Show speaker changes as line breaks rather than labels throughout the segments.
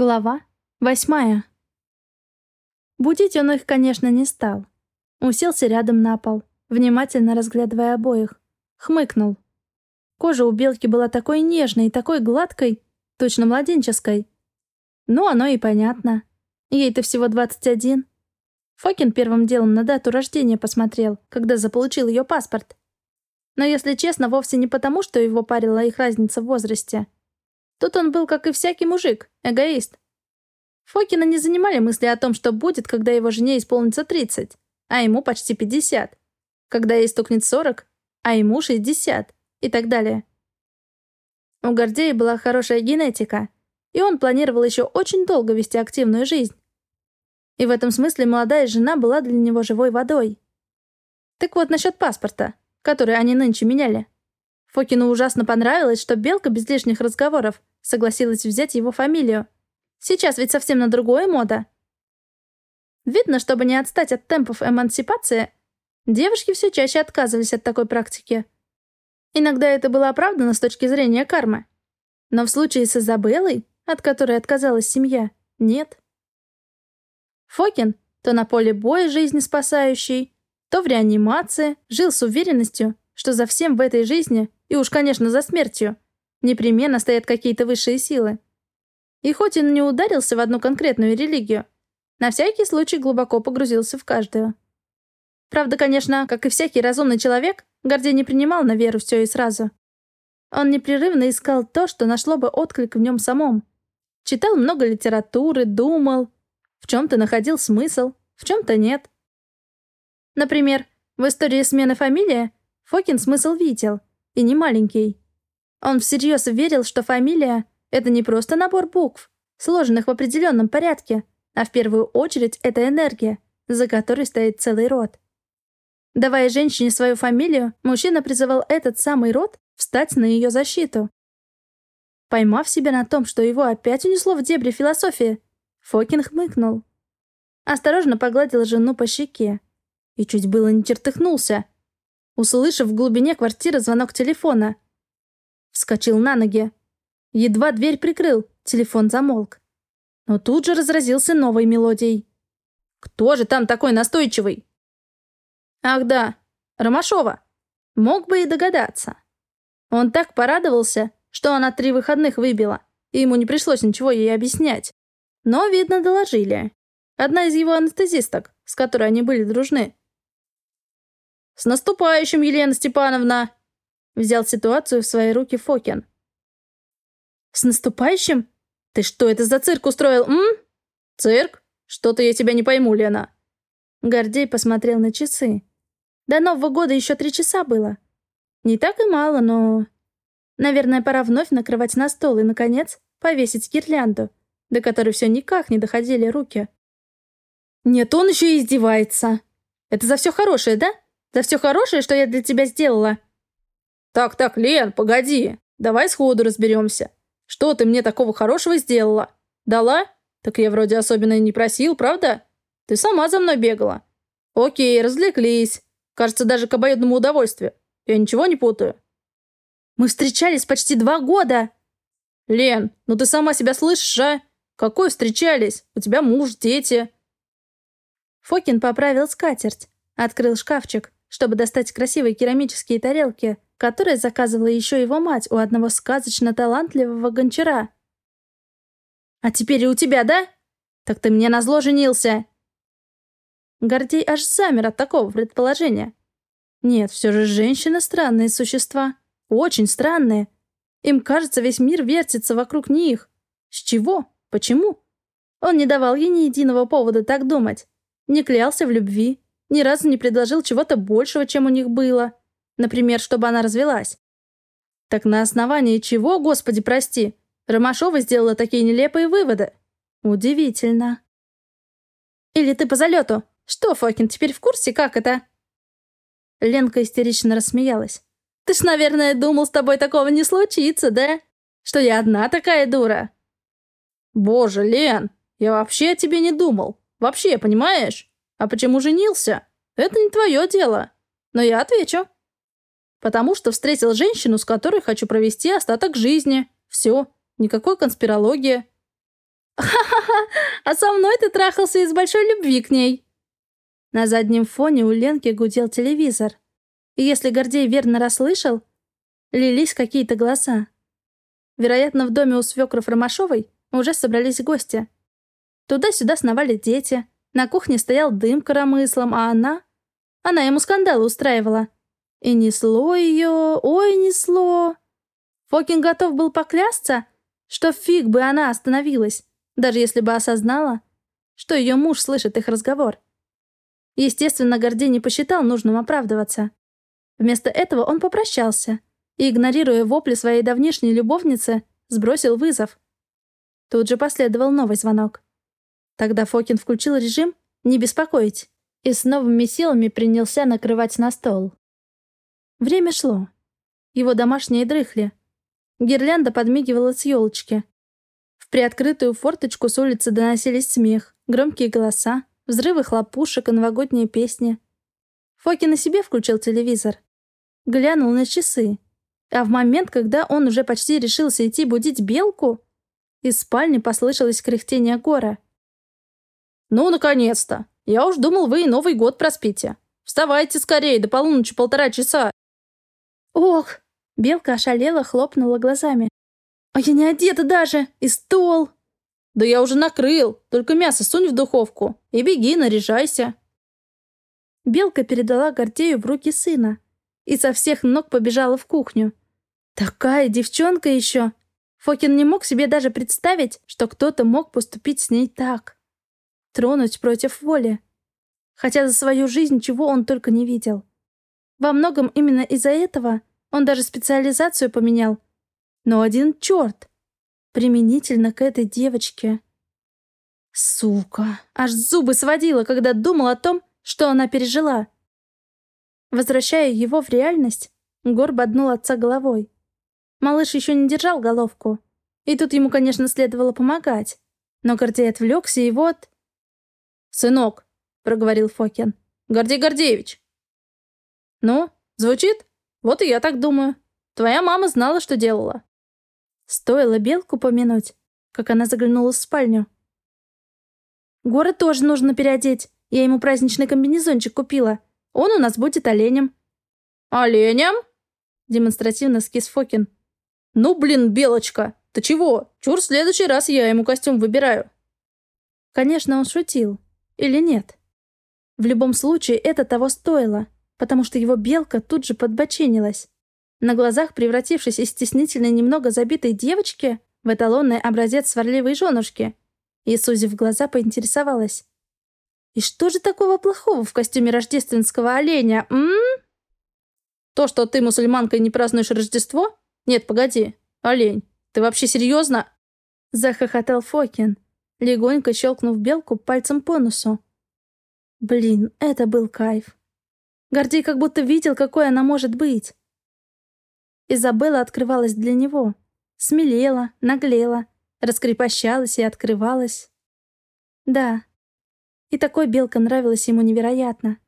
Глава восьмая. Будить он их, конечно, не стал. Уселся рядом на пол, внимательно разглядывая обоих. Хмыкнул. Кожа у белки была такой нежной и такой гладкой, точно младенческой. Ну, оно и понятно. Ей-то всего 21. Фокин первым делом на дату рождения посмотрел, когда заполучил ее паспорт. Но, если честно, вовсе не потому, что его парила их разница в возрасте — Тут он был, как и всякий мужик, эгоист. Фокина не занимали мысли о том, что будет, когда его жене исполнится 30, а ему почти 50, когда ей стукнет 40, а ему 60 и так далее. У Гордея была хорошая генетика, и он планировал еще очень долго вести активную жизнь. И в этом смысле молодая жена была для него живой водой. Так вот, насчет паспорта, который они нынче меняли. Фокину ужасно понравилось, что Белка без лишних разговоров согласилась взять его фамилию. Сейчас ведь совсем на другое мода. Видно, чтобы не отстать от темпов эмансипации, девушки все чаще отказывались от такой практики. Иногда это было оправдано с точки зрения кармы. Но в случае с Изабеллой, от которой отказалась семья, нет. Фокин, то на поле боя жизни спасающий, то в реанимации, жил с уверенностью, что за всем в этой жизни, и уж, конечно, за смертью, Непременно стоят какие-то высшие силы. И хоть он не ударился в одну конкретную религию, на всякий случай глубоко погрузился в каждую. Правда, конечно, как и всякий разумный человек, Гордей не принимал на веру все и сразу. Он непрерывно искал то, что нашло бы отклик в нем самом. Читал много литературы, думал. В чем-то находил смысл, в чем-то нет. Например, в истории смены фамилии Фокин смысл видел, и не маленький. Он всерьез верил, что фамилия — это не просто набор букв, сложенных в определенном порядке, а в первую очередь это энергия, за которой стоит целый род. Давая женщине свою фамилию, мужчина призывал этот самый род встать на ее защиту. Поймав себя на том, что его опять унесло в дебри философии, Фокин хмыкнул. Осторожно погладил жену по щеке. И чуть было не чертыхнулся, услышав в глубине квартиры звонок телефона — Вскочил на ноги. Едва дверь прикрыл, телефон замолк. Но тут же разразился новой мелодией. «Кто же там такой настойчивый?» «Ах да, Ромашова. Мог бы и догадаться». Он так порадовался, что она три выходных выбила, и ему не пришлось ничего ей объяснять. Но, видно, доложили. Одна из его анестезисток, с которой они были дружны. «С наступающим, Елена Степановна!» Взял ситуацию в свои руки Фокин. «С наступающим? Ты что это за цирк устроил, м? Цирк? Что-то я тебя не пойму, Лена». Гордей посмотрел на часы. До Нового года еще три часа было. Не так и мало, но... Наверное, пора вновь накрывать на стол и, наконец, повесить гирлянду, до которой все никак не доходили руки. Нет, он еще и издевается. Это за все хорошее, да? За все хорошее, что я для тебя сделала. «Так-так, Лен, погоди. Давай сходу разберемся. Что ты мне такого хорошего сделала? Дала? Так я вроде особенно и не просил, правда? Ты сама за мной бегала. Окей, развлеклись. Кажется, даже к обоюдному удовольствию. Я ничего не путаю?» «Мы встречались почти два года!» «Лен, ну ты сама себя слышишь, а? Какой встречались? У тебя муж, дети». Фокин поправил скатерть, открыл шкафчик, чтобы достать красивые керамические тарелки, которые заказывала еще его мать у одного сказочно талантливого гончара. «А теперь и у тебя, да? Так ты мне назло женился!» Гордей аж замер от такого предположения. Нет, все же женщины странные существа. Очень странные. Им кажется, весь мир вертится вокруг них. С чего? Почему? Он не давал ей ни единого повода так думать. Не клялся в любви. Ни разу не предложил чего-то большего, чем у них было. Например, чтобы она развелась. Так на основании чего, господи, прости, Ромашова сделала такие нелепые выводы? Удивительно. Или ты по залету? Что, Фокин, теперь в курсе, как это? Ленка истерично рассмеялась. Ты ж, наверное, думал, с тобой такого не случится, да? Что я одна такая дура? Боже, Лен, я вообще о тебе не думал. Вообще, понимаешь? А почему женился? Это не твое дело. Но я отвечу. Потому что встретил женщину, с которой хочу провести остаток жизни. Все. Никакой конспирологии. Ха-ха-ха! А со мной ты трахался из большой любви к ней!» На заднем фоне у Ленки гудел телевизор. И если Гордей верно расслышал, лились какие-то голоса. Вероятно, в доме у свекров Ромашовой уже собрались гости. Туда-сюда сновали дети. На кухне стоял дым коромыслом, а она... Она ему скандалы устраивала. И несло ее, ой, несло. Фокин готов был поклясться, что фиг бы она остановилась, даже если бы осознала, что ее муж слышит их разговор. Естественно, Гордей не посчитал нужным оправдываться. Вместо этого он попрощался и, игнорируя вопли своей давнишней любовницы, сбросил вызов. Тут же последовал новый звонок. Тогда Фокин включил режим «Не беспокоить» и с новыми силами принялся накрывать на стол. Время шло. Его домашние дрыхли. Гирлянда подмигивала с елочки. В приоткрытую форточку с улицы доносились смех, громкие голоса, взрывы хлопушек и новогодние песни. Фокин на себе включил телевизор. Глянул на часы. А в момент, когда он уже почти решился идти будить белку, из спальни послышалось кряхтение гора. «Ну, наконец-то! Я уж думал, вы и Новый год проспите. Вставайте скорее, до полуночи полтора часа!» «Ох!» — белка ошалела, хлопнула глазами. «А я не одета даже! И стол!»
«Да я уже накрыл! Только мясо сунь в духовку и беги, наряжайся!»
Белка передала Гордею в руки сына и со всех ног побежала в кухню. Такая девчонка еще! Фокин не мог себе даже представить, что кто-то мог поступить с ней так. Тронуть против воли. Хотя за свою жизнь чего он только не видел. Во многом именно из-за этого он даже специализацию поменял. Но один черт! Применительно к этой девочке. Сука! Аж зубы сводила, когда думал о том, что она пережила. Возвращая его в реальность, Гор боднул отца головой. Малыш еще не держал головку. И тут ему, конечно, следовало помогать. Но Гордей отвлекся, и вот...
«Сынок», — проговорил Фокин, — «Гордей Гордеевич». «Ну, звучит? Вот и я так думаю. Твоя мама знала, что делала».
Стоило Белку помянуть, как она заглянула в спальню. «Гора тоже нужно переодеть. Я ему праздничный комбинезончик купила. Он у нас будет оленем».
«Оленем?»
— демонстративно скис Фокин.
«Ну, блин, Белочка, ты чего? Чур, в следующий раз я ему костюм выбираю».
Конечно, он шутил. Или нет? В любом случае, это того стоило, потому что его белка тут же подбоченилась. На глазах, превратившись из стеснительной немного забитой девочки в эталонный образец сварливой женушки, и, сузив глаза, поинтересовалась. «И что же такого плохого в костюме рождественского оленя, м?»,
То, что ты, мусульманка, не празднуешь Рождество? Нет, погоди. Олень, ты вообще серьезно?»
Захохотал Фокин, легонько щелкнув белку пальцем по носу. Блин, это был кайф. Гордей как будто видел, какой она может быть. Изабелла открывалась для него. Смелела, наглела, раскрепощалась и открывалась. Да. И такой белка нравилась ему невероятно.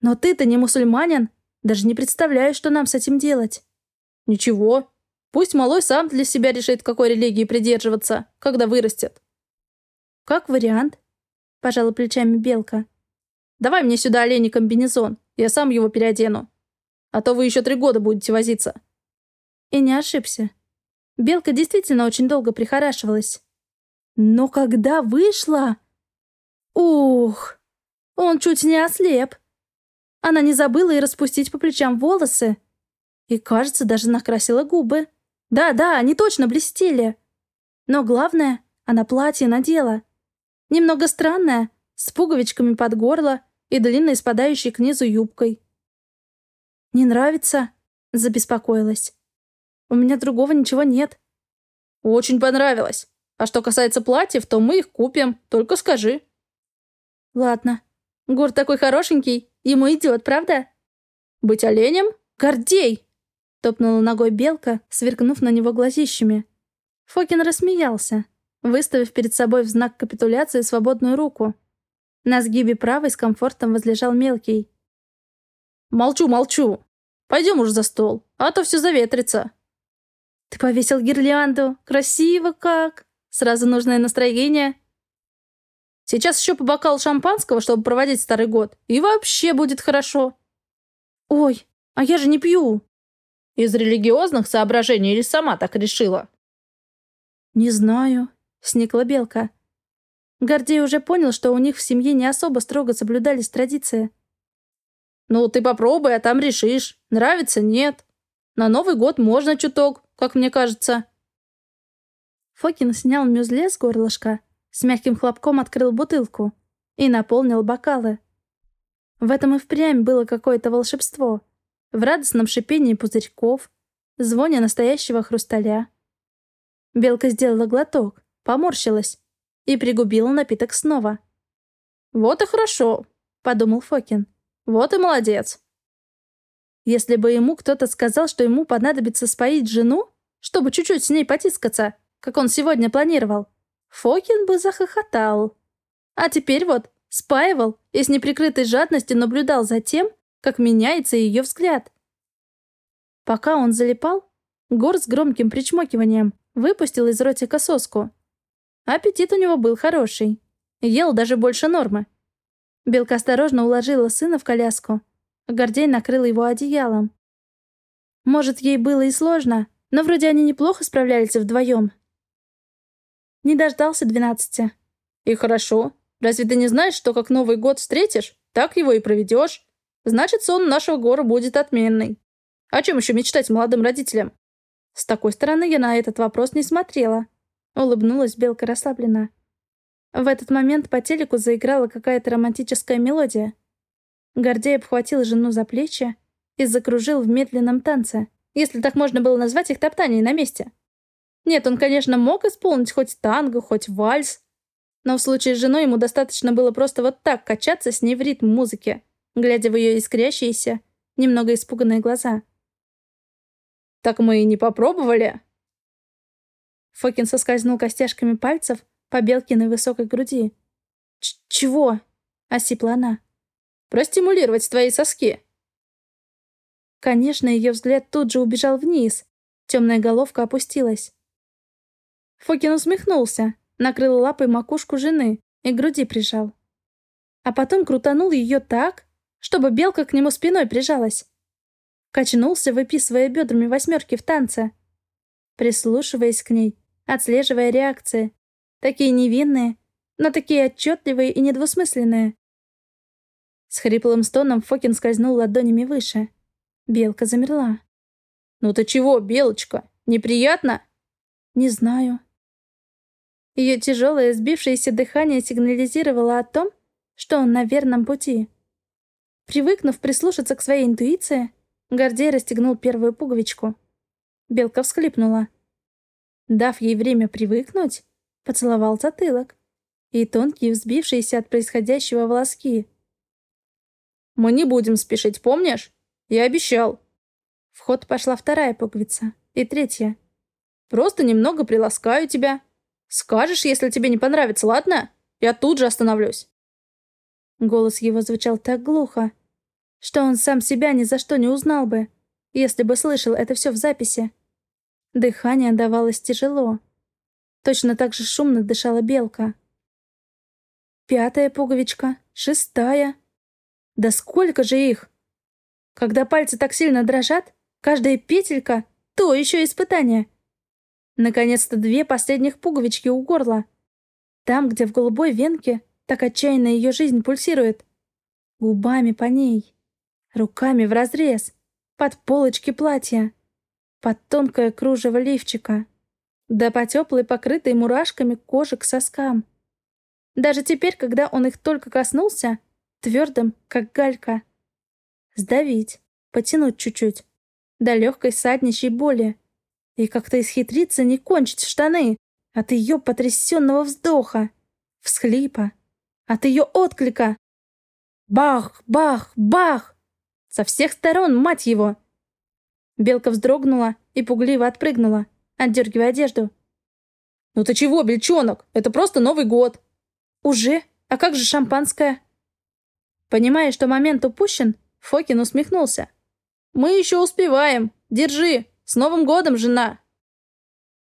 «Но ты-то не мусульманин. Даже не представляю, что нам с этим делать».
«Ничего. Пусть малой сам для себя решит, какой религии придерживаться, когда вырастет».
«Как вариант», — пожала плечами Белка.
«Давай мне сюда оленей комбинезон, я сам его переодену. А то вы еще три года будете возиться».
И не ошибся. Белка действительно очень долго прихорашивалась. Но когда вышла... Ух! Он чуть не ослеп. Она не забыла и распустить по плечам волосы. И, кажется, даже накрасила губы. Да-да, они точно блестели. Но главное, она платье надела. Немного странное, с пуговичками под горло и длинной спадающей к низу юбкой. «Не нравится?» — забеспокоилась. «У меня другого ничего нет».
«Очень понравилось. А что касается платьев, то мы их купим, только скажи».
«Ладно. Гор такой хорошенький, ему идет, правда?»
«Быть оленем?
Гордей!» Топнула ногой белка, сверкнув на него глазищами. Фокин рассмеялся, выставив перед собой в знак капитуляции свободную руку. На сгибе правой с комфортом возлежал мелкий.
«Молчу, молчу. Пойдем уже за стол, а то все заветрится».
«Ты повесил гирлянду. Красиво как!»
Сразу нужное настроение. Сейчас еще по бокалу шампанского, чтобы проводить старый год. И вообще будет хорошо.
Ой, а я же не пью.
Из религиозных соображений или сама так решила?
Не знаю, сникла Белка. Гордей уже понял, что у них в семье не особо строго соблюдались традиции.
«Ну, ты попробуй, а там решишь. Нравится, нет. На Новый год можно чуток, как мне кажется».
Фокин снял мюзле с горлышка, с мягким хлопком открыл бутылку и наполнил бокалы. В этом и впрямь было какое-то волшебство. В радостном шипении пузырьков, звоне настоящего хрусталя. Белка сделала глоток, поморщилась и пригубила напиток снова.
«Вот и хорошо», — подумал Фокин. «Вот и молодец».
Если бы ему кто-то сказал, что ему понадобится споить жену, чтобы чуть-чуть с ней потискаться, как он сегодня планировал, Фокин бы захохотал. А теперь вот спаивал и с неприкрытой жадностью наблюдал за тем, как меняется ее взгляд. Пока он залипал, Гор с громким причмокиванием выпустил из ротика соску. Аппетит у него был хороший. Ел даже больше нормы. Белка осторожно уложила сына в коляску. Гордей накрыл его одеялом. Может, ей было и сложно, но вроде они неплохо справлялись вдвоем. Не дождался двенадцати.
И хорошо. Разве ты не знаешь, что как Новый год встретишь, так его и проведешь? Значит, сон нашего гора будет отменный. О чем еще мечтать молодым родителям?
С такой стороны я на этот вопрос не смотрела. Улыбнулась Белка расслабленно. В этот момент по телеку заиграла какая-то романтическая мелодия. Гордей обхватил жену за плечи и закружил в медленном танце, если так можно было назвать их топтание на месте. Нет, он, конечно, мог исполнить хоть танго, хоть вальс, но в случае с женой ему достаточно было просто вот так качаться с ней в ритм музыки, глядя в ее искрящиеся, немного испуганные глаза.
«Так мы и не попробовали?»
Фокин соскользнул костяшками пальцев по Белкиной высокой груди.
«Чего?» — осипла она. «Простимулировать твои соски».
Конечно, ее взгляд тут же убежал вниз. Темная головка опустилась. Фокин усмехнулся, накрыл лапой макушку жены и груди прижал. А потом крутанул ее так, чтобы белка к нему спиной прижалась. Качнулся, выписывая бедрами восьмерки в танце. Прислушиваясь к ней, отслеживая реакции. Такие невинные, но такие отчетливые и недвусмысленные. С хриплым стоном Фокин скользнул ладонями выше. Белка замерла.
«Ну ты чего, Белочка? Неприятно?»
«Не знаю». Ее тяжелое, сбившееся дыхание сигнализировало о том, что он на верном пути. Привыкнув прислушаться к своей интуиции, Гордей расстегнул первую пуговичку. Белка всхлипнула. Дав ей время привыкнуть, поцеловал затылок и тонкие, взбившиеся от происходящего волоски.
«Мы не будем спешить, помнишь? Я обещал».
В ход пошла вторая пуговица и третья.
«Просто немного приласкаю тебя. Скажешь, если тебе не понравится, ладно? Я тут же остановлюсь».
Голос его звучал так глухо, что он сам себя ни за что не узнал бы, если бы слышал это все в записи. Дыхание давалось тяжело. Точно так же шумно дышала белка. Пятая пуговичка, шестая. Да сколько же их? Когда пальцы так сильно дрожат, каждая петелька — то еще испытание. Наконец-то две последних пуговички у горла. Там, где в голубой венке так отчаянно ее жизнь пульсирует. Губами по ней. Руками в разрез, Под полочки платья под тонкое кружево лифчика, да по теплой, покрытой мурашками кожи к соскам. Даже теперь, когда он их только коснулся, твердым, как галька. Сдавить, потянуть чуть-чуть, до легкой саднищей боли. И как-то исхитриться не кончить штаны от ее потрясенного вздоха, всхлипа, от ее отклика. Бах, бах, бах! Со всех сторон, мать его! Белка вздрогнула и пугливо отпрыгнула, отдергивая одежду.
«Ну ты чего, бельчонок? Это просто Новый год!»
«Уже? А как же шампанское?» Понимая, что момент упущен, Фокин усмехнулся.
«Мы еще успеваем. Держи. С Новым годом, жена!»